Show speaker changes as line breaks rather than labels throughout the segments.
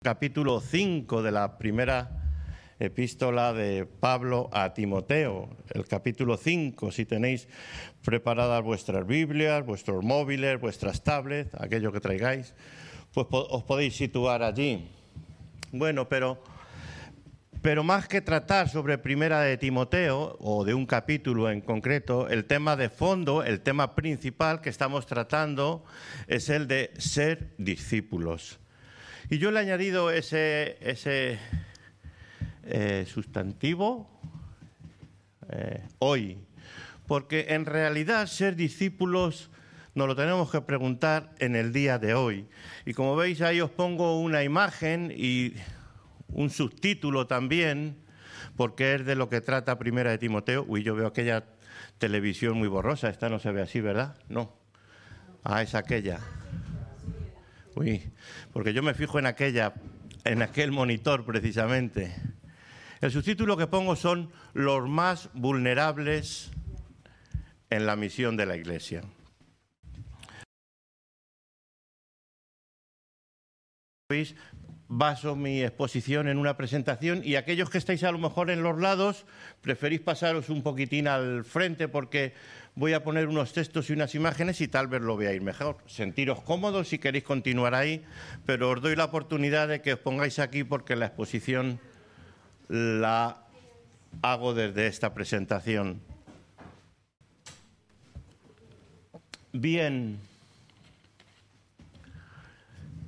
capítulo 5 de la primera epístola de Pablo a Timoteo, el capítulo 5, si tenéis preparadas vuestras Biblias, vuestros móviles, vuestras tablets, aquello que traigáis, pues os podéis situar allí. Bueno, pero, pero más que tratar sobre primera de Timoteo o de un capítulo en concreto, el tema de fondo, el tema principal que estamos tratando es el de ser discípulos. Y yo le he añadido ese, eh, sustantivo eh, hoy, porque en realidad ser discípulos nos lo tenemos que preguntar en el día de hoy. Y como veis ahí os pongo una imagen y un subtítulo también, porque es de lo que trata Primera de Timoteo. Uy, yo veo aquella televisión muy borrosa, esta no se ve así, ¿verdad? No. Ah, es aquella. Uy, porque yo me fijo en aquella, en aquel monitor precisamente. El subtítulo que pongo son los más vulnerables en la misión de la Iglesia. Baso mi exposición en una presentación y aquellos que estáis a lo mejor en los lados preferís pasaros un poquitín al frente porque voy a poner unos textos y unas imágenes y tal vez lo veáis mejor. Sentiros cómodos si queréis continuar ahí, pero os doy la oportunidad de que os pongáis aquí porque la exposición la hago desde esta presentación. Bien.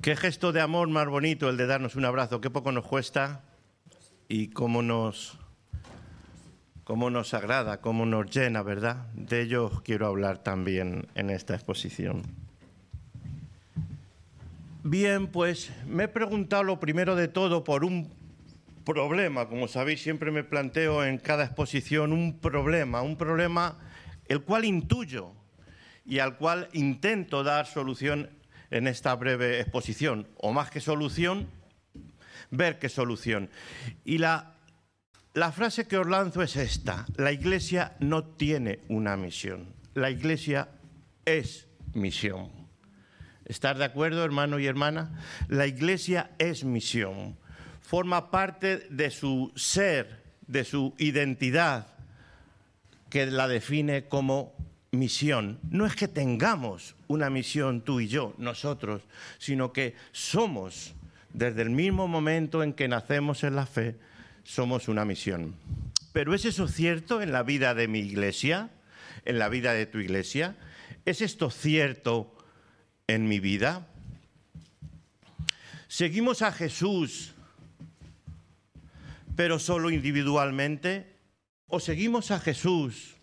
Qué gesto de amor más bonito el de darnos un abrazo, qué poco nos cuesta y cómo nos cómo nos agrada, cómo nos llena, ¿verdad? De ello quiero hablar también en esta exposición. Bien, pues me he preguntado lo primero de todo por un problema, como sabéis, siempre me planteo en cada exposición un problema, un problema el cual intuyo y al cual intento dar solución en esta breve exposición, o más que solución, ver qué solución. Y la frase que os lanzo es esta. La Iglesia no tiene una misión. La Iglesia es misión. ¿Estás de acuerdo, hermano y hermana? La Iglesia es misión. Forma parte de su ser, de su identidad, que la define como misión. No es que tengamos una misión tú y yo, nosotros, sino que somos, desde el mismo momento en que nacemos en la fe, somos una misión. Pero ¿es eso cierto en la vida de mi iglesia? ¿En la vida de tu iglesia? ¿Es esto cierto en mi vida? ¿Seguimos a Jesús, pero solo individualmente? ¿O seguimos a Jesús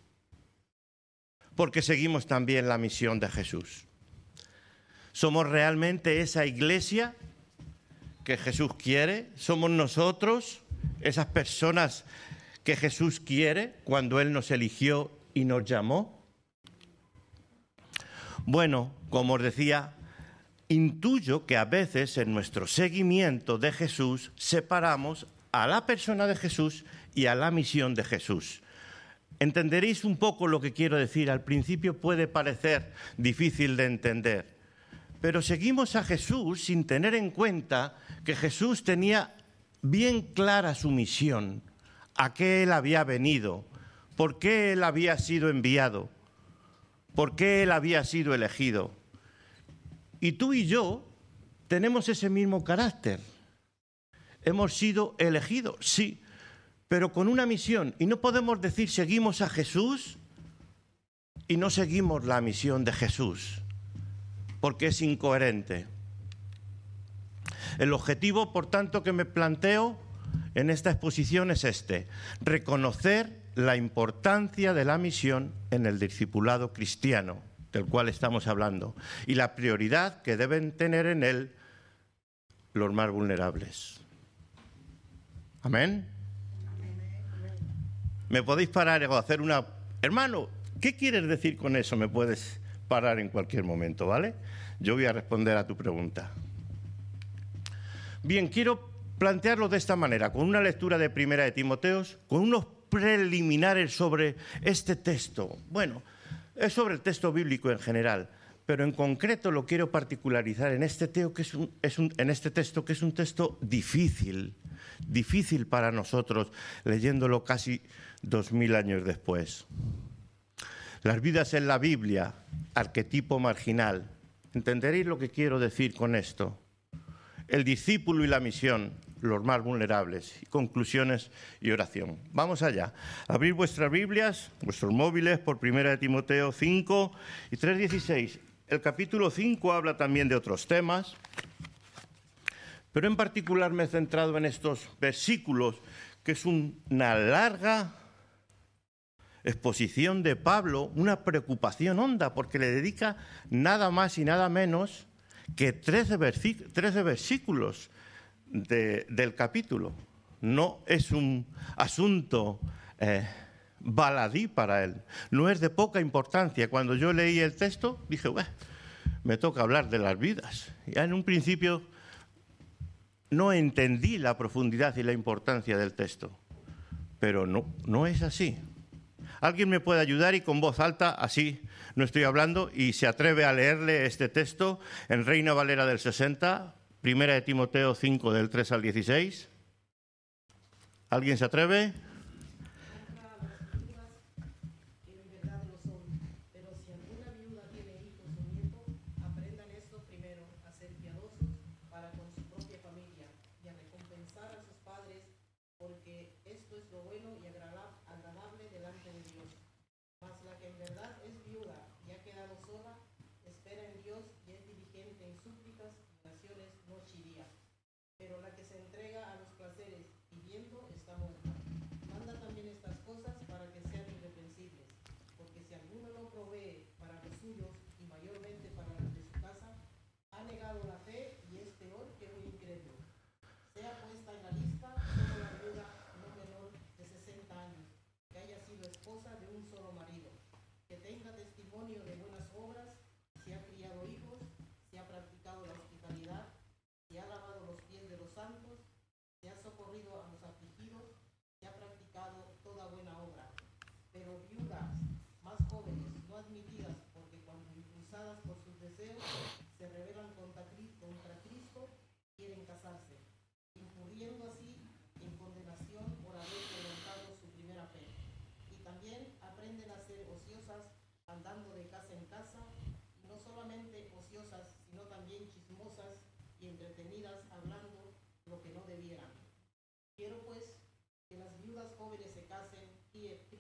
porque seguimos también la misión de Jesús? ¿Somos realmente esa iglesia que Jesús quiere? ¿Somos nosotros? esas personas que Jesús quiere cuando Él nos eligió y nos llamó? Bueno, como os decía, intuyo que a veces en nuestro seguimiento de Jesús separamos a la persona de Jesús y a la misión de Jesús. Entenderéis un poco lo que quiero decir. Al principio puede parecer difícil de entender, pero seguimos a Jesús sin tener en cuenta que Jesús tenía bien clara su misión, a qué él había venido, por qué él había sido enviado, por qué él había sido elegido. Y tú y yo tenemos ese mismo carácter. Hemos sido elegidos, sí, pero con una misión. Y no podemos decir seguimos a Jesús y no seguimos la misión de Jesús, porque es incoherente. El objetivo, por tanto, que me planteo en esta exposición es este, reconocer la importancia de la misión en el discipulado cristiano, del cual estamos hablando, y la prioridad que deben tener en él los más vulnerables. Amén. Me podéis parar o hacer una... Hermano, ¿qué quieres decir con eso? Me puedes parar en cualquier momento, ¿vale? Yo voy a responder a tu pregunta. Bien, quiero plantearlo de esta manera, con una lectura de Primera de Timoteos, con unos preliminares sobre este texto. Bueno, es sobre el texto bíblico en general, pero en concreto lo quiero particularizar en este, que es en este texto, que es un texto difícil, difícil para nosotros, leyéndolo casi dos mil años después. Las vidas en la Biblia, arquetipo marginal. ¿Entenderéis lo que quiero decir con esto? El discípulo y la misión, los más vulnerables. Conclusiones y oración. Vamos allá. Abrir vuestras Biblias, vuestros móviles, por 1 de Timoteo 5 y 3.16. El capítulo 5 habla también de otros temas, pero en particular me he centrado en estos versículos, que es una larga exposición de Pablo, una preocupación honda, porque le dedica nada más y nada menos que 13, versículos del capítulo. No es un asunto eh, baladí para él, no es de poca importancia. Cuando yo leí el texto, dije, me toca hablar de las vidas. Ya en un principio no entendí la profundidad y la importancia del texto, pero no, no es así. Alguien me puede ayudar y con voz alta, así no estoy hablando, y se atreve a leerle este texto en Reina Valera del 60, primera de Timoteo 5 del 3 al 16. ¿Alguien se atreve? marido, que tenga testimonio de buenas obras, si ha criado hijos, si ha practicado la
hospitalidad, si ha lavado los pies de los santos, si ha socorrido a los afligidos, si ha practicado toda buena obra. Pero
viudas más jóvenes, no admitidas, porque cuando impulsadas por sus deseos se rebelan contra contra Cristo quieren casarse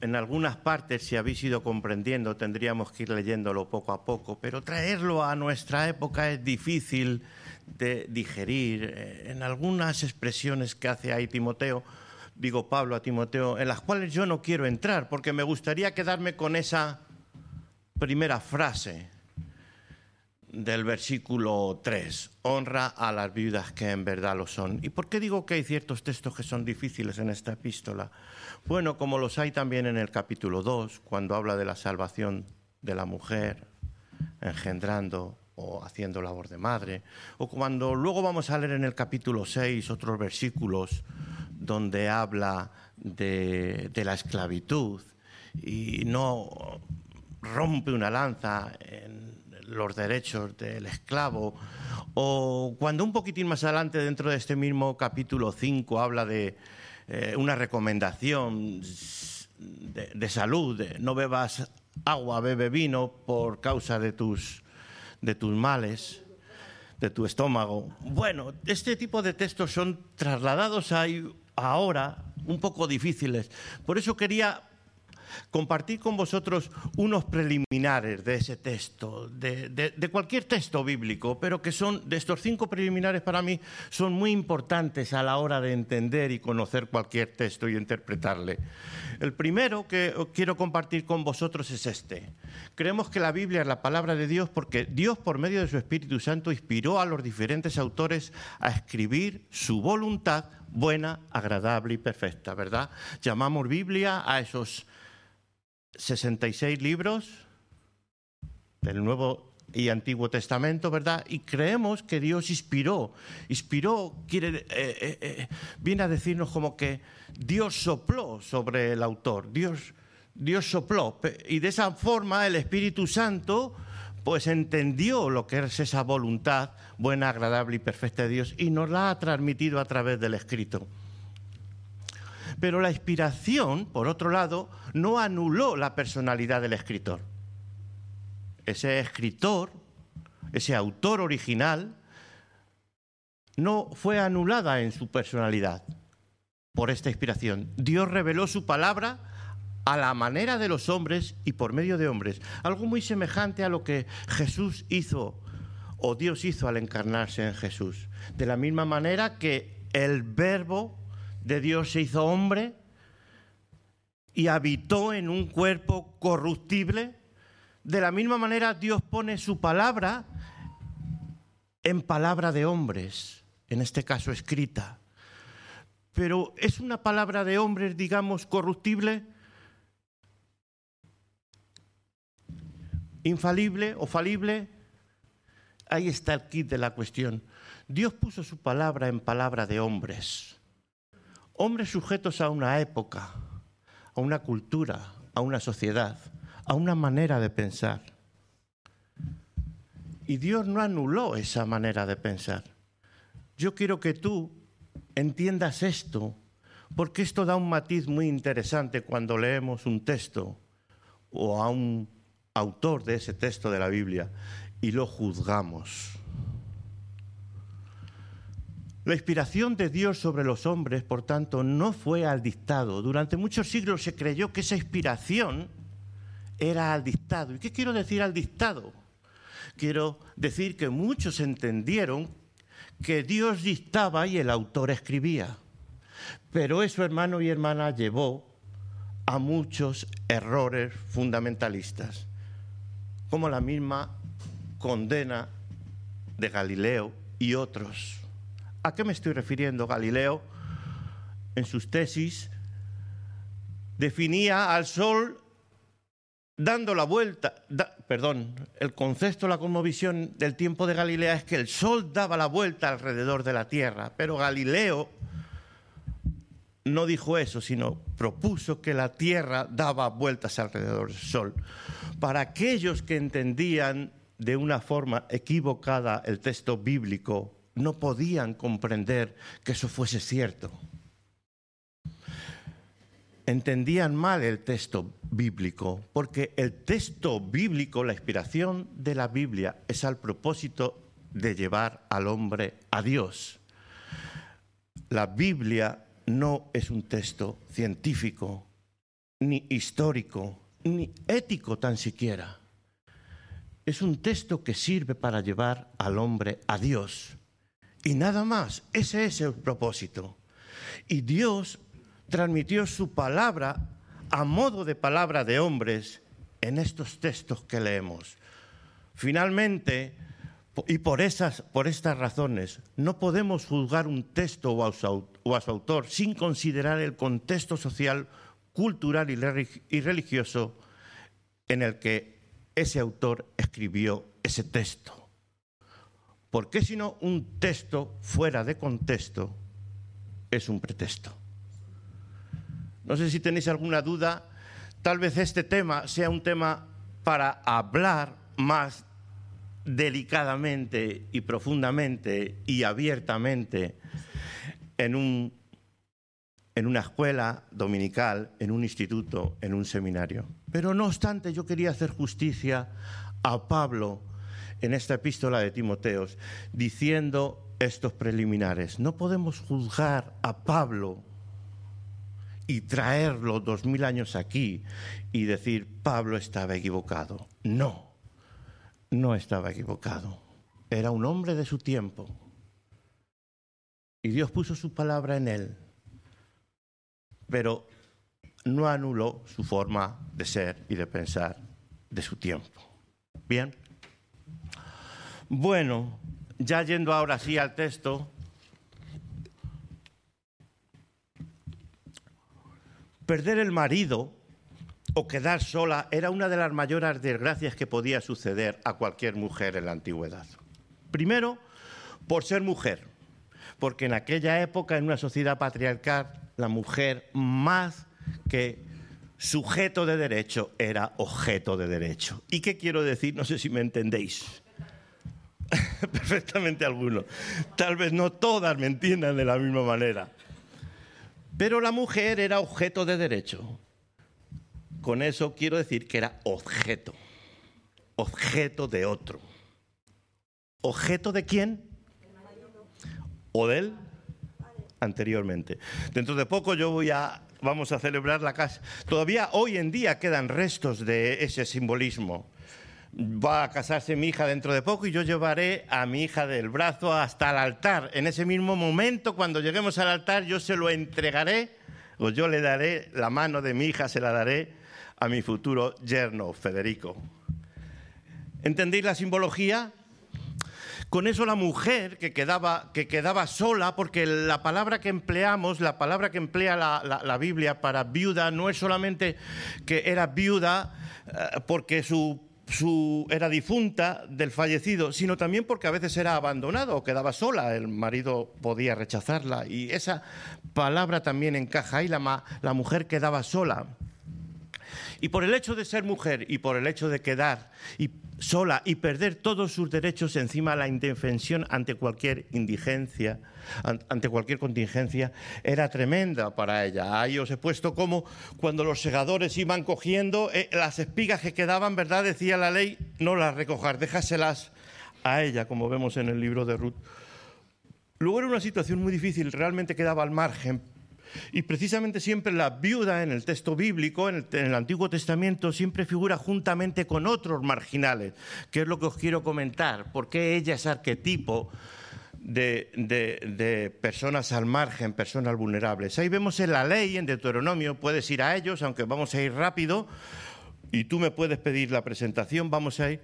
en algunas partes, si habéis ido comprendiendo, tendríamos que ir leyéndolo poco a poco, pero traerlo a nuestra época es difícil de digerir. En algunas expresiones que hace ahí Timoteo, digo Pablo a Timoteo, en las cuales yo no quiero entrar, porque me gustaría quedarme con esa primera frase del versículo 3, honra a las viudas que en verdad lo son. ¿Y por qué digo que hay ciertos textos que son difíciles en esta epístola? Bueno, como los hay también en el capítulo 2, cuando habla de la salvación de la mujer, engendrando o haciendo labor de madre, o cuando luego vamos a leer en el capítulo 6 otros versículos donde habla de, la esclavitud y no rompe una lanza en los derechos del esclavo, o cuando un poquitín más adelante dentro de este mismo capítulo 5 habla de eh, una recomendación de, salud, no bebas agua, bebe vino por causa de tus, de tus males, de tu estómago. Bueno, este tipo de textos son trasladados ahí ahora un poco difíciles. Por eso quería compartir con vosotros unos preliminares de ese texto, de, cualquier texto bíblico, pero que son, de estos cinco preliminares para mí, son muy importantes a la hora de entender y conocer cualquier texto y interpretarle. El primero que quiero compartir con vosotros es este. Creemos que la Biblia es la palabra de Dios porque Dios, por medio de su Espíritu Santo, inspiró a los diferentes autores a escribir su voluntad buena, agradable y perfecta, ¿verdad? Llamamos Biblia a esos 66 libros del Nuevo y Antiguo Testamento, ¿verdad? Y creemos que Dios inspiró. Inspiró quiere, eh, eh, eh, viene a decirnos como que Dios sopló sobre el autor. Dios, Dios sopló. Y de esa forma el Espíritu Santo pues entendió lo que es esa voluntad buena, agradable y perfecta de Dios y nos la ha transmitido a través del escrito. Pero la inspiración, por otro lado, no anuló la personalidad del escritor. Ese escritor, ese autor original, no fue anulada en su personalidad por esta inspiración. Dios reveló su palabra a la manera de los hombres y por medio de hombres. Algo muy semejante a lo que Jesús hizo o Dios hizo al encarnarse en Jesús. De la misma manera que el verbo de Dios se hizo hombre y habitó en un cuerpo corruptible, de la misma manera Dios pone su palabra en palabra de hombres, en este caso escrita. Pero es una palabra de hombres, digamos, corruptible, infalible o falible. Ahí está el kit de la cuestión. Dios puso su palabra en palabra de hombres hombres sujetos a una época, a una cultura, a una sociedad, a una manera de pensar. Y Dios no anuló esa manera de pensar. Yo quiero que tú entiendas esto, porque esto da un matiz muy interesante cuando leemos un texto o a un autor de ese texto de la Biblia y lo juzgamos. La inspiración de Dios sobre los hombres, por tanto, no fue al dictado. Durante muchos siglos se creyó que esa inspiración era al dictado. ¿Y qué quiero decir al dictado? Quiero decir que muchos entendieron que Dios dictaba y el autor escribía. Pero eso, hermano y hermana, llevó a muchos errores fundamentalistas, como la misma condena de Galileo y otros. ¿A qué me estoy refiriendo? Galileo, en sus tesis, definía al Sol dando la vuelta, perdón, el concepto, la cosmovisión del tiempo de Galilea es que el Sol daba la vuelta alrededor de la Tierra, pero Galileo no dijo eso, sino propuso que la Tierra daba vueltas alrededor del Sol. Para aquellos que entendían de una forma equivocada el texto bíblico, no podían comprender que eso fuese cierto. Entendían mal el texto bíblico, porque el texto bíblico, la inspiración de la Biblia, es al propósito de llevar al hombre a Dios. La Biblia no es un texto científico, ni histórico, ni ético tan siquiera. Es un texto que sirve para llevar al hombre a Dios. Y nada más, ese es el propósito. Y Dios transmitió su palabra a modo de palabra de hombres en estos textos que leemos. Finalmente, y por, esas, por estas razones, no podemos juzgar un texto o a, su, autor sin considerar el contexto social, cultural y religioso en el que ese autor escribió ese texto. ¿Por qué si no un texto fuera de contexto es un pretexto? No sé si tenéis alguna duda. Tal vez este tema sea un tema para hablar más delicadamente y profundamente y abiertamente en, un, en una escuela dominical, en un instituto, en un seminario. Pero no obstante, yo quería hacer justicia a Pablo en esta epístola de Timoteos, diciendo estos preliminares. No podemos juzgar a Pablo y traerlo dos mil años aquí y decir, Pablo estaba equivocado. No, no estaba equivocado. Era un hombre de su tiempo. Y Dios puso su palabra en él. Pero no anuló su forma de ser y de pensar de su tiempo. Bien. Bueno, ya yendo ahora sí al texto, perder el marido o quedar sola era una de las mayores desgracias que podía suceder a cualquier mujer en la antigüedad. Primero, por ser mujer, porque en aquella época, en una sociedad patriarcal, la mujer más que sujeto de derecho era objeto de derecho. ¿Y qué quiero decir? No sé si me entendéis. Perfectamente alguno. Tal vez no todas me entiendan de la misma manera. Pero la mujer era objeto de derecho. Con eso quiero decir que era objeto. Objeto de otro. ¿Objeto de quién? ¿O de él? Anteriormente. Dentro de poco yo voy a vamos a celebrar la casa. Todavía hoy en día quedan restos de ese simbolismo. Va a casarse mi hija dentro de poco y yo llevaré a mi hija del brazo hasta el altar. En ese mismo momento, cuando lleguemos al altar, yo se lo entregaré o yo le daré la mano de mi hija, se la daré a mi futuro yerno, Federico. ¿Entendéis la simbología? Con eso la mujer que quedaba, que quedaba sola, porque la palabra que empleamos, la palabra que emplea la, Biblia para viuda, no es solamente que era viuda eh, porque su su, era difunta del fallecido, sino también porque a veces era abandonada o quedaba sola, el marido podía rechazarla. Y esa palabra también encaja ahí, la, la mujer quedaba sola. Y por el hecho de ser mujer y por el hecho de quedar sola y perder todos sus derechos encima de la indefensión ante cualquier indigencia, ante cualquier contingencia, era tremenda para ella. Ahí os he puesto como cuando los segadores iban cogiendo eh, las espigas que quedaban, ¿verdad? Decía la ley, no las recoger, déjaselas a ella, como vemos en el libro de Ruth. Luego era una situación muy difícil, realmente quedaba al margen, y precisamente siempre la viuda en el texto bíblico, en el, Antiguo Testamento, siempre figura juntamente con otros marginales, que es lo que os quiero comentar, porque ella es arquetipo de, de, personas al margen, personas vulnerables. Ahí vemos en la ley, en Deuteronomio, puedes ir a ellos, aunque vamos a ir rápido, y tú me puedes pedir la presentación, vamos a ir.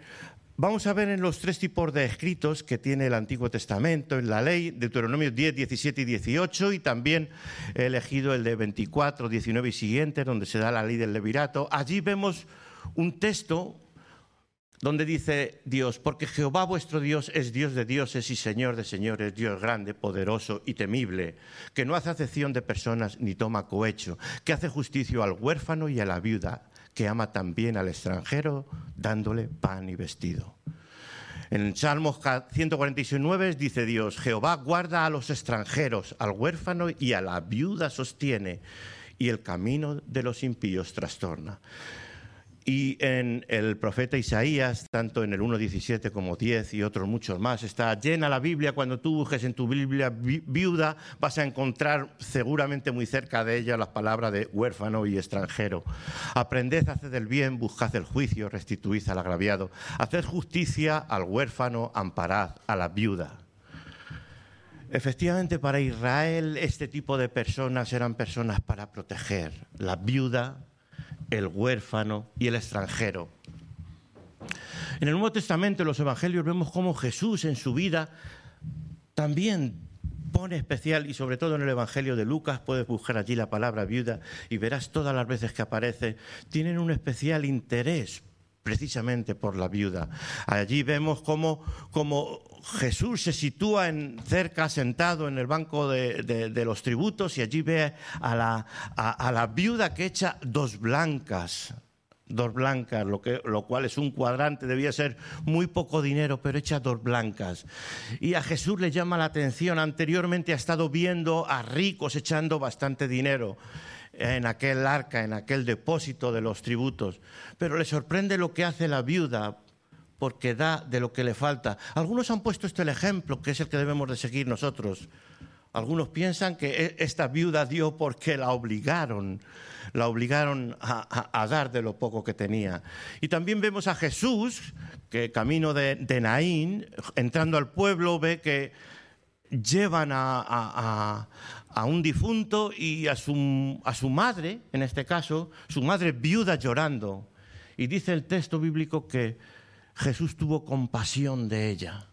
Vamos a ver en los tres tipos de escritos que tiene el Antiguo Testamento, en la ley, Deuteronomio 10, 17 y 18, y también he elegido el de 24, 19 y siguientes, donde se da la ley del levirato. Allí vemos un texto donde dice Dios, porque Jehová vuestro Dios es Dios de dioses y Señor de señores, Dios grande, poderoso y temible, que no hace acepción de personas ni toma cohecho, que hace justicia al huérfano y a la viuda que ama también al extranjero dándole pan y vestido. En Salmos 149 dice Dios, Jehová guarda a los extranjeros, al huérfano y a la viuda sostiene, y el camino de los impíos trastorna. Y en el profeta Isaías, tanto en el 1.17 como 10 y otros muchos más, está llena la Biblia. Cuando tú busques en tu Biblia viuda, vas a encontrar seguramente muy cerca de ella las palabras de huérfano y extranjero. Aprended, haced el bien, buscad el juicio, restituid al agraviado. Haced justicia al huérfano, amparad a la viuda. Efectivamente, para Israel este tipo de personas eran personas para proteger. La viuda, el huérfano y el extranjero. En el Nuevo Testamento, en los Evangelios, vemos cómo Jesús en su vida también pone especial, y sobre todo en el Evangelio de Lucas, puedes buscar allí la palabra viuda y verás todas las veces que aparece, tienen un especial interés precisamente por la viuda. Allí vemos cómo, Jesús se sitúa en, cerca, sentado en el banco de, los tributos, y allí ve a la, viuda que echa dos blancas, dos blancas, lo, lo cual es un cuadrante, debía ser muy poco dinero, pero echa dos blancas. Y a Jesús le llama la atención, anteriormente ha estado viendo a ricos echando bastante dinero en aquel arca, en aquel depósito de los tributos. Pero le sorprende lo que hace la viuda porque da de lo que le falta. Algunos han puesto este ejemplo, que es el que debemos de seguir nosotros. Algunos piensan que e, esta viuda dio porque la obligaron, la obligaron a, dar de lo poco que tenía. Y también vemos a Jesús, que camino de, Naín, entrando al pueblo, ve que llevan a, un difunto y a su, a su madre, en este caso, su madre viuda llorando. Y dice el texto bíblico que Jesús tuvo compasión de ella,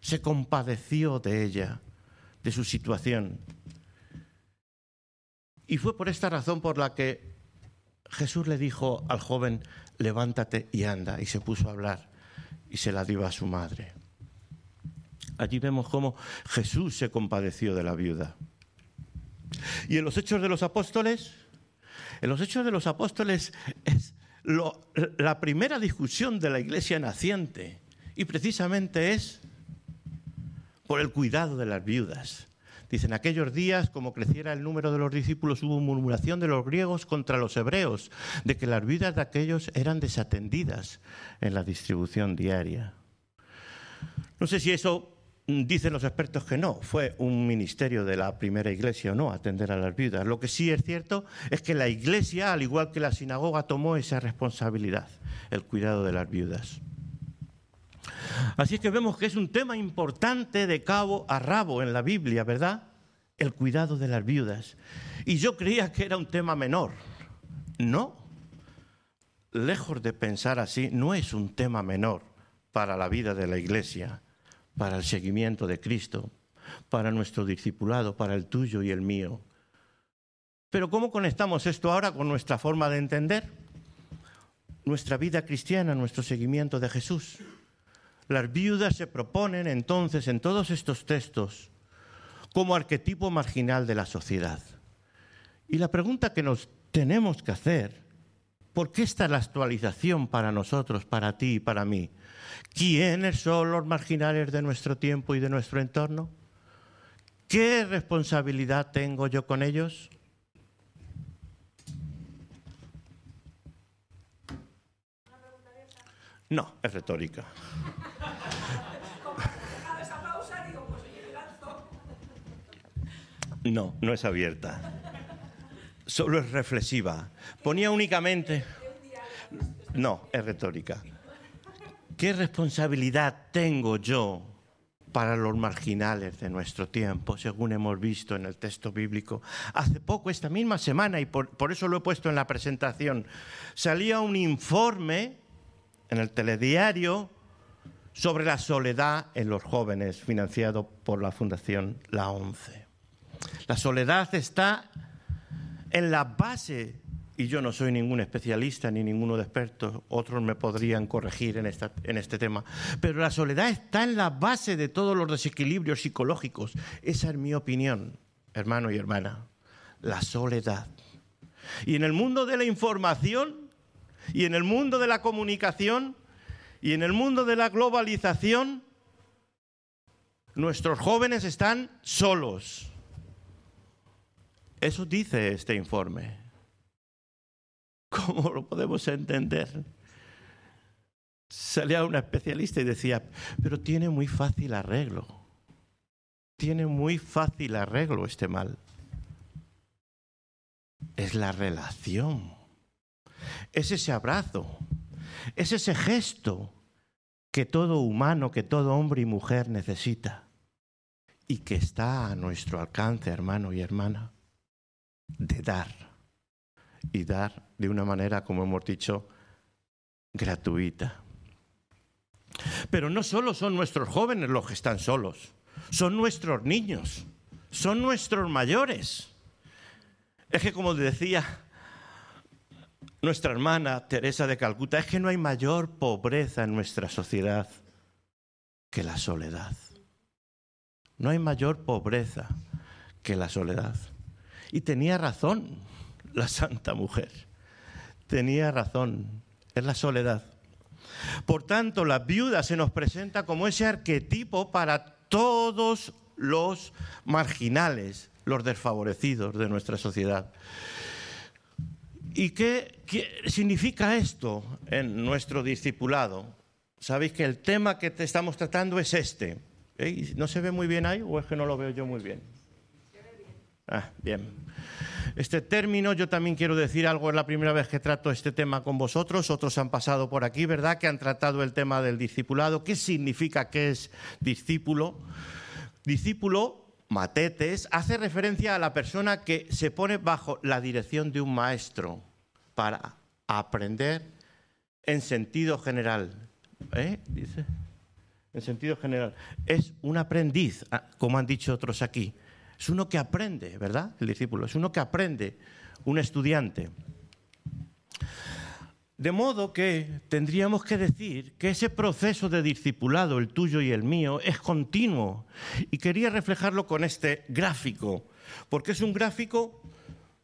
se compadeció de ella de su situación. Y fue por esta razón por la que Jesús le dijo al joven, levántate y anda, y se puso a hablar y se la dio a su madre. Allí vemos cómo Jesús se compadeció de la viuda. Y en los hechos de los apóstoles, en los hechos de los apóstoles es la primera discusión de la iglesia naciente y precisamente es por el cuidado de las viudas. Dicen, aquellos días, como creciera el número de los discípulos, hubo murmuración de los griegos contra los hebreos, de que las viudas de aquellos eran desatendidas en la distribución diaria. No sé si eso dicen los expertos que no, fue un ministerio de la primera iglesia o no atender a las viudas. Lo que sí es cierto es que la iglesia, al igual que la sinagoga, tomó esa responsabilidad, el cuidado de las viudas. Así es que vemos que es un tema importante de cabo a rabo en la Biblia, ¿verdad? El cuidado de las viudas. Y yo creía que era un tema menor. No. Lejos de pensar así, no es un tema menor para la vida de la Iglesia, para el seguimiento de Cristo, para nuestro discipulado, para el tuyo y el mío. Pero ¿cómo conectamos esto ahora con nuestra forma de entender? Nuestra vida cristiana, nuestro seguimiento de Jesús. Las viudas se proponen entonces en todos estos textos como arquetipo marginal de la sociedad. Y la pregunta que nos tenemos que hacer, ¿por qué está la actualización para nosotros, para ti y para mí? ¿Quiénes son los marginales de nuestro tiempo y de nuestro entorno? ¿Qué responsabilidad tengo yo con ellos? No, es retórica. No, no es abierta. Solo es reflexiva. Ponía únicamente... No, es retórica. ¿Qué responsabilidad tengo yo para los marginales de nuestro tiempo, según hemos visto en el texto bíblico? Hace poco, esta misma semana, y por, eso lo he puesto en la presentación, salía un informe en el telediario sobre la soledad en los jóvenes, financiado por la Fundación La ONCE. La soledad está en la base, y yo no soy ningún especialista ni ninguno de expertos, otros me podrían corregir en, en este tema, pero la soledad está en la base de todos los desequilibrios psicológicos. Esa es mi opinión, hermano y hermana, la soledad. Y en el mundo de la información y en el mundo de la comunicación y en el mundo de la globalización, nuestros jóvenes están solos. Eso dice este informe. ¿Cómo lo podemos entender? Salía una especialista y decía, pero tiene muy fácil arreglo. Tiene muy fácil arreglo este mal. Es la relación. Es ese abrazo. Es ese gesto que todo humano, que todo hombre y mujer necesita y que está a nuestro alcance, hermano y hermana de dar y dar de una manera, como hemos dicho, gratuita. Pero no solo son nuestros jóvenes los que están solos, son nuestros niños, son nuestros mayores. Es que como decía nuestra hermana Teresa de Calcuta, es que no hay mayor pobreza en nuestra sociedad que la soledad. No hay mayor pobreza que la soledad. Y tenía razón la santa mujer. Tenía razón. Es la soledad. Por tanto, la viuda se nos presenta como ese arquetipo para todos los marginales, los desfavorecidos de nuestra sociedad. ¿Y qué, significa esto en nuestro discipulado? Sabéis que el tema que te estamos tratando es este. ¿No se ve muy bien ahí o es que no lo veo yo muy bien? Ah, bien. Este término, yo también quiero decir algo, es la primera vez que trato este tema con vosotros, otros han pasado por aquí, ¿verdad? Que han tratado el tema del discipulado. ¿Qué significa que es discípulo? Discípulo, matetes, hace referencia a la persona que se pone bajo la dirección de un maestro para aprender en sentido general. ¿Eh? Dice, en sentido general. Es un aprendiz, ah, como han dicho otros aquí. Es uno que aprende, ¿verdad? El discípulo. Es uno que aprende, un estudiante. De modo que tendríamos que decir que ese proceso de discipulado, el tuyo y el mío, es continuo. Y quería reflejarlo con este gráfico, porque es un gráfico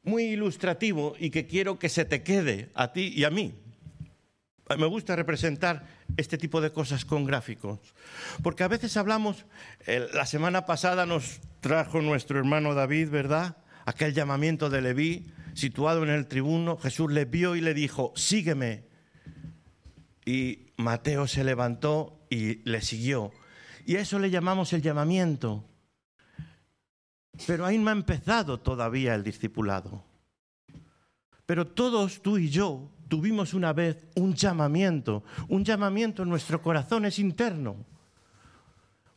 muy ilustrativo y que quiero que se te quede a ti y a mí. Me gusta representar este tipo de cosas con gráficos, porque a veces hablamos, la semana pasada nos trajo nuestro hermano David, ¿verdad? Aquel llamamiento de Leví, situado en el tribuno, Jesús le vio y le dijo, sígueme. Y Mateo se levantó y le siguió. Y eso le llamamos el llamamiento. Pero ahí no ha empezado todavía el discipulado. Pero todos, tú y yo, tuvimos una vez un llamamiento, un llamamiento en nuestro corazón es interno.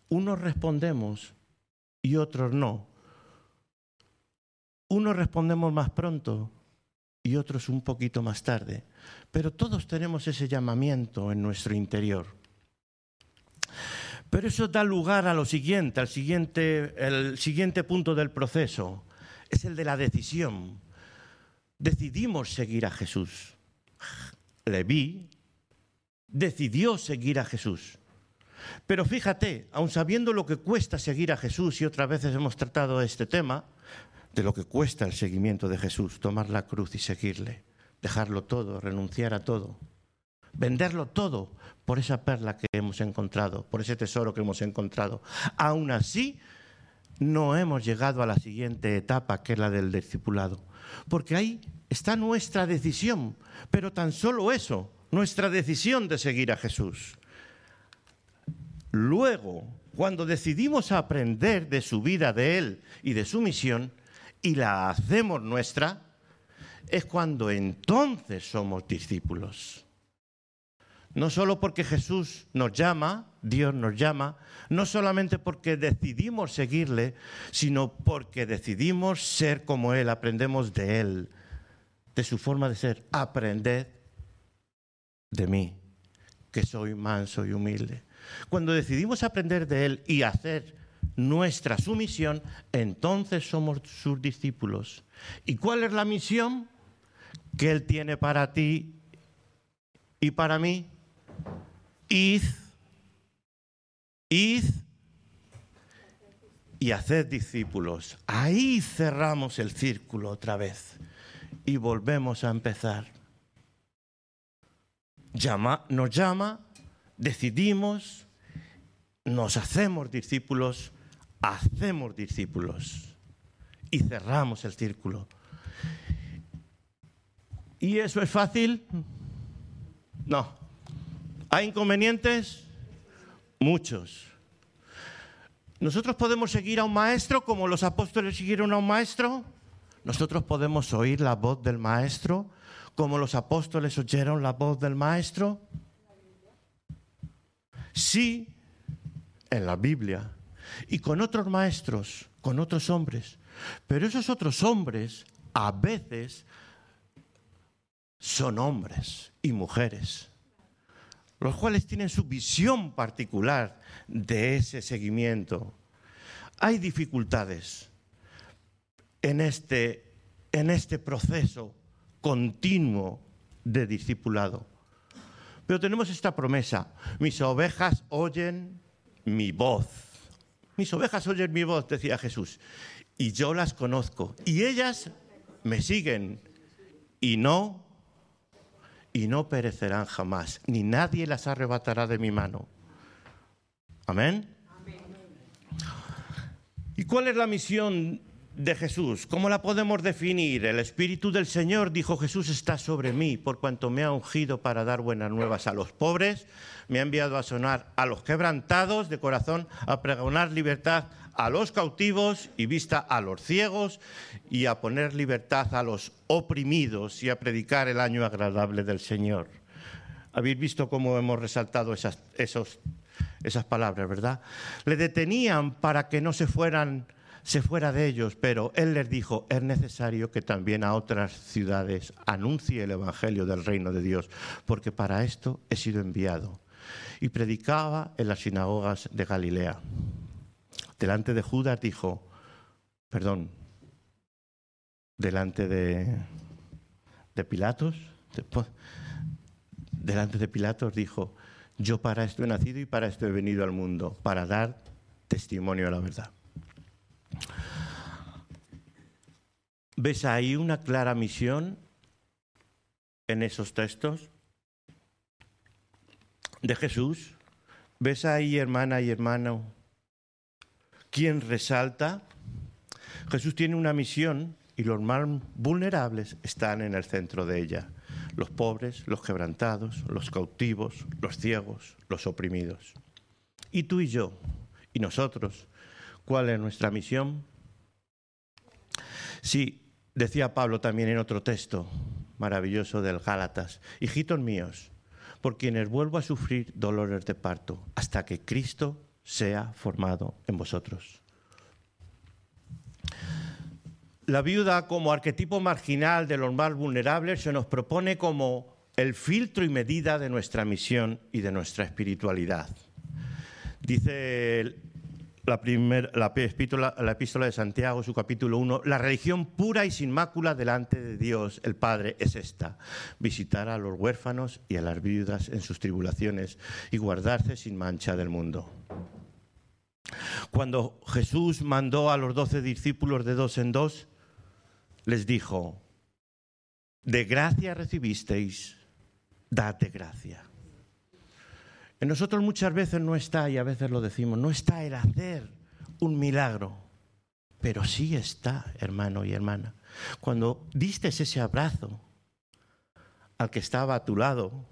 Unos respondemos y otros no. Unos respondemos más pronto y otros un poquito más tarde, pero todos tenemos ese llamamiento en nuestro interior. Pero eso da lugar a lo siguiente, al siguiente, el siguiente punto del proceso, es el de la decisión. Decidimos seguir a Jesús. Leví decidió seguir a Jesús. Pero fíjate, aun sabiendo lo que cuesta seguir a Jesús, y otras veces hemos tratado este tema, de lo que cuesta el seguimiento de Jesús, tomar la cruz y seguirle, dejarlo todo, renunciar a todo, venderlo todo por esa perla que hemos encontrado, por ese tesoro que hemos encontrado. Aún así, no hemos llegado a la siguiente etapa, que es la del discipulado, porque ahí está nuestra decisión, pero tan solo eso, nuestra decisión de seguir a Jesús. Luego, cuando decidimos aprender de su vida, de Él y de su misión, y la hacemos nuestra, es cuando entonces somos discípulos. No solo porque Jesús nos llama, Dios nos llama, no solamente porque decidimos seguirle, sino porque decidimos ser como Él, aprendemos de Él, de su forma de ser. Aprended de mí, que soy manso y humilde. Cuando decidimos aprender de Él y hacer nuestra sumisión, entonces somos sus discípulos. ¿Y cuál es la misión que Él tiene para ti y para mí? Id, id y haced discípulos. Ahí cerramos el círculo otra vez y volvemos a empezar. Llama, nos llama, decidimos, nos hacemos discípulos, hacemos discípulos y cerramos el círculo. ¿Y eso es fácil? No. ¿Hay inconvenientes? Muchos. ¿Nosotros podemos seguir a un maestro como los apóstoles siguieron a un maestro? ¿Nosotros podemos oír la voz del maestro como los apóstoles oyeron la voz del maestro? Sí, en la Biblia. Y con otros maestros, con otros hombres. Pero esos otros hombres a veces son hombres y mujeres los cuales tienen su visión particular de ese seguimiento. Hay dificultades en este, en este proceso continuo de discipulado. Pero tenemos esta promesa, mis ovejas oyen mi voz. Mis ovejas oyen mi voz, decía Jesús, y yo las conozco, y ellas me siguen, y no y no perecerán jamás, ni nadie las arrebatará de mi mano. Amén. ¿Y cuál es la misión de Jesús? ¿Cómo la podemos definir? El Espíritu del Señor, dijo Jesús, está sobre mí, por cuanto me ha ungido para dar buenas nuevas a los pobres, me ha enviado a sonar a los quebrantados de corazón, a pregonar libertad a los cautivos y vista a los ciegos y a poner libertad a los oprimidos y a predicar el año agradable del Señor. Habéis visto cómo hemos resaltado esas, esos, esas palabras, ¿verdad? Le detenían para que no se fueran se fuera de ellos, pero él les dijo, es necesario que también a otras ciudades anuncie el Evangelio del reino de Dios, porque para esto he sido enviado. Y predicaba en las sinagogas de Galilea. Delante de Judas dijo, perdón, delante de, de Pilatos, delante de Pilatos dijo, yo para esto he nacido y para esto he venido al mundo, para dar testimonio a la verdad. ¿Ves ahí una clara misión en esos textos de Jesús? ¿Ves ahí, hermana y hermano, quién resalta? Jesús tiene una misión y los más vulnerables están en el centro de ella. Los pobres, los quebrantados, los cautivos, los ciegos, los oprimidos. Y tú y yo, y nosotros, ¿cuál es nuestra misión? Sí, decía Pablo también en otro texto maravilloso del Gálatas, hijitos míos, por quienes vuelvo a sufrir dolores de parto, hasta que Cristo sea formado en vosotros. La viuda como arquetipo marginal de los más vulnerables se nos propone como el filtro y medida de nuestra misión y de nuestra espiritualidad. Dice la, la, epístola, la epístola de Santiago, su capítulo 1, la religión pura y sin mácula delante de Dios, el Padre, es esta, visitar a los huérfanos y a las viudas en sus tribulaciones y guardarse sin mancha del mundo. Cuando Jesús mandó a los doce discípulos de dos en dos, les dijo, de gracia recibisteis, date gracia. En nosotros muchas veces no está, y a veces lo decimos, no está el hacer un milagro, pero sí está, hermano y hermana. Cuando diste ese abrazo al que estaba a tu lado,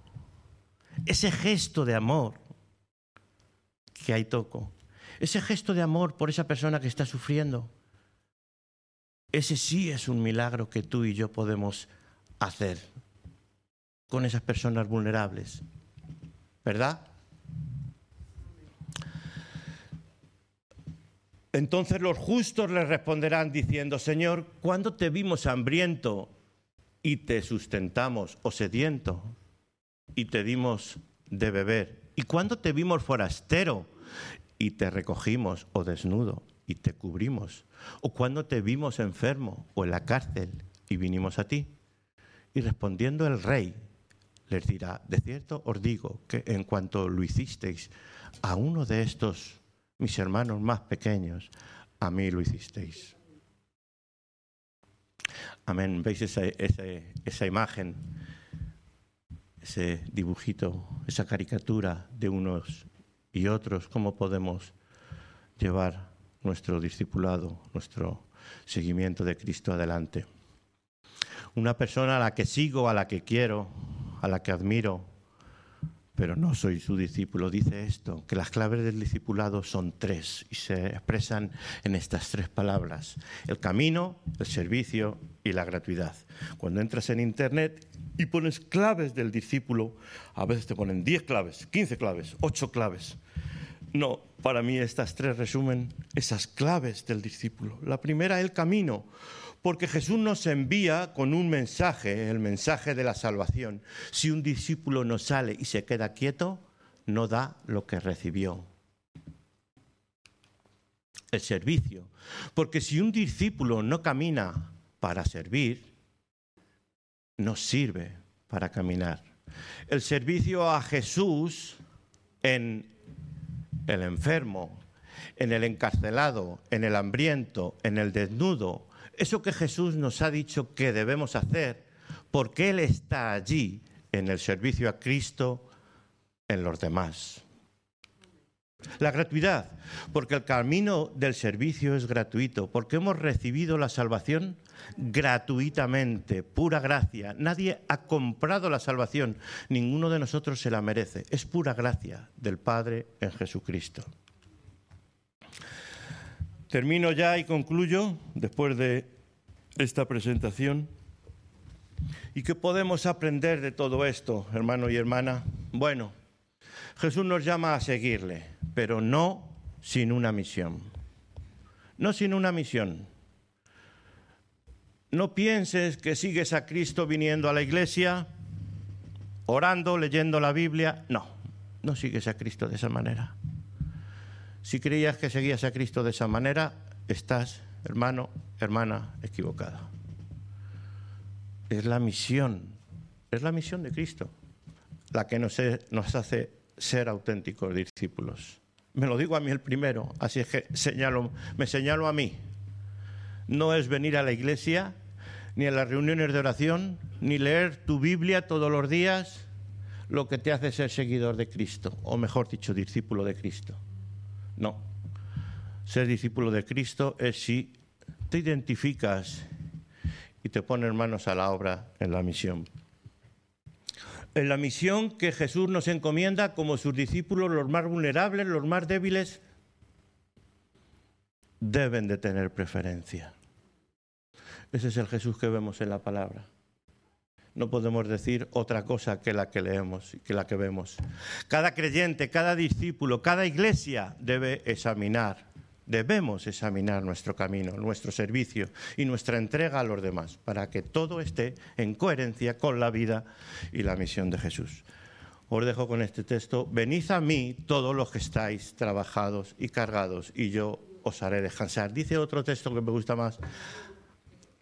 ese gesto de amor que ahí toco, ese gesto de amor por esa persona que está sufriendo, ese sí es un milagro que tú y yo podemos hacer con esas personas vulnerables, ¿verdad? Entonces los justos le responderán diciendo, Señor, ¿cuándo te vimos hambriento y te sustentamos o sediento y te dimos de beber? ¿Y cuándo te vimos forastero y te recogimos o desnudo y te cubrimos? ¿O cuándo te vimos enfermo o en la cárcel y vinimos a ti? Y respondiendo el rey les dirá, de cierto os digo que en cuanto lo hicisteis a uno de estos mis hermanos más pequeños, a mí lo hicisteis. Amén. ¿Veis esa, esa, imagen, ese dibujito, esa caricatura de unos y otros? ¿Cómo podemos llevar nuestro discipulado, nuestro seguimiento de Cristo adelante? Una persona a la que sigo, a la que quiero, a la que admiro, pero no soy su discípulo. Dice esto, que las claves del discipulado son tres y se expresan en estas tres palabras. El camino, el servicio y la gratuidad. Cuando entras en Internet y pones claves del discípulo, a veces te ponen 10 claves, 15 claves, 8 claves. No, para mí estas tres resumen esas claves del discípulo. La primera, el camino porque Jesús nos envía con un mensaje, el mensaje de la salvación. Si un discípulo no sale y se queda quieto, no da lo que recibió. El servicio. Porque si un discípulo no camina para servir, no sirve para caminar. El servicio a Jesús en el enfermo, en el encarcelado, en el hambriento, en el desnudo, eso que Jesús nos ha dicho que debemos hacer, porque Él está allí en el servicio a Cristo en los demás. La gratuidad, porque el camino del servicio es gratuito, porque hemos recibido la salvación gratuitamente, pura gracia. Nadie ha comprado la salvación, ninguno de nosotros se la merece. Es pura gracia del Padre en Jesucristo. Termino ya y concluyo después de esta presentación. ¿Y qué podemos aprender de todo esto, hermano y hermana? Bueno, Jesús nos llama a seguirle, pero no sin una misión. No sin una misión. No pienses que sigues a Cristo viniendo a la iglesia, orando, leyendo la Biblia. No, no sigues a Cristo de esa manera. Si creías que seguías a Cristo de esa manera, estás, hermano, hermana, equivocado. Es la misión, es la misión de Cristo la que nos, hace ser auténticos discípulos. Me lo digo a mí el primero, así es que señalo, me señalo a mí. No es venir a la iglesia, ni a las reuniones de oración, ni leer tu Biblia todos los días, lo que te hace ser seguidor de Cristo, o mejor dicho, discípulo de Cristo. No. Ser discípulo de Cristo es si te identificas y te pones manos a la obra en la misión. En la misión que Jesús nos encomienda como sus discípulos, los más vulnerables, los más débiles, deben de tener preferencia. Ese es el Jesús que vemos en la palabra. No podemos decir otra cosa que la que leemos, que la que vemos. Cada creyente, cada discípulo, cada iglesia debe examinar, debemos examinar nuestro camino, nuestro servicio y nuestra entrega a los demás para que todo esté en coherencia con la vida y la misión de Jesús. Os dejo con este texto, venid a mí todos los que estáis trabajados y cargados y yo os haré descansar. Dice otro texto que me gusta más,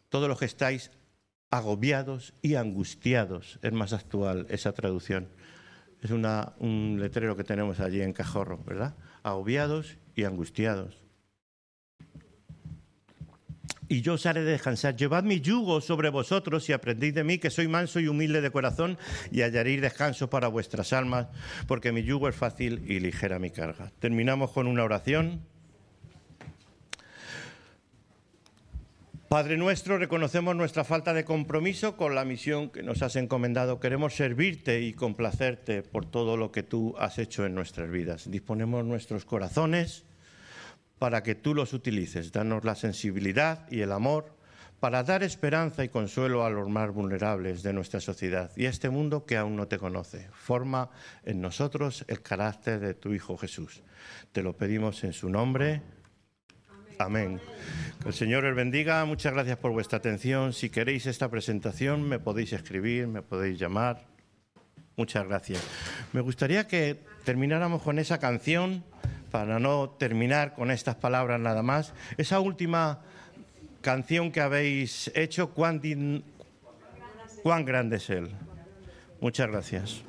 todos los que estáis agobiados y angustiados, es más actual esa traducción. Es un letrero que tenemos allí en Cajorro, ¿verdad? Agobiados y angustiados. Y yo os haré descansar. Llevad mi yugo sobre vosotros y aprendid de mí, que soy manso y humilde de corazón, y hallaréis descanso para vuestras almas, porque mi yugo es fácil y ligera mi carga. Terminamos con una oración. Padre nuestro, reconocemos nuestra falta de compromiso con la misión que nos has encomendado. Queremos servirte y complacerte por todo lo que tú has hecho en nuestras vidas. Disponemos nuestros corazones para que tú los utilices. Danos la sensibilidad y el amor para dar esperanza y consuelo a los más vulnerables de nuestra sociedad y a este mundo que aún no te conoce. Forma en nosotros el carácter de tu Hijo Jesús. Te lo pedimos en su nombre. Amén. Que el Señor os bendiga. Muchas gracias por vuestra atención. Si queréis esta presentación, me podéis escribir, me podéis llamar. Muchas gracias. Me gustaría que termináramos con esa canción, para no terminar con estas palabras nada más. Esa última canción que habéis hecho, cuán, cuán grande es Él. Muchas gracias.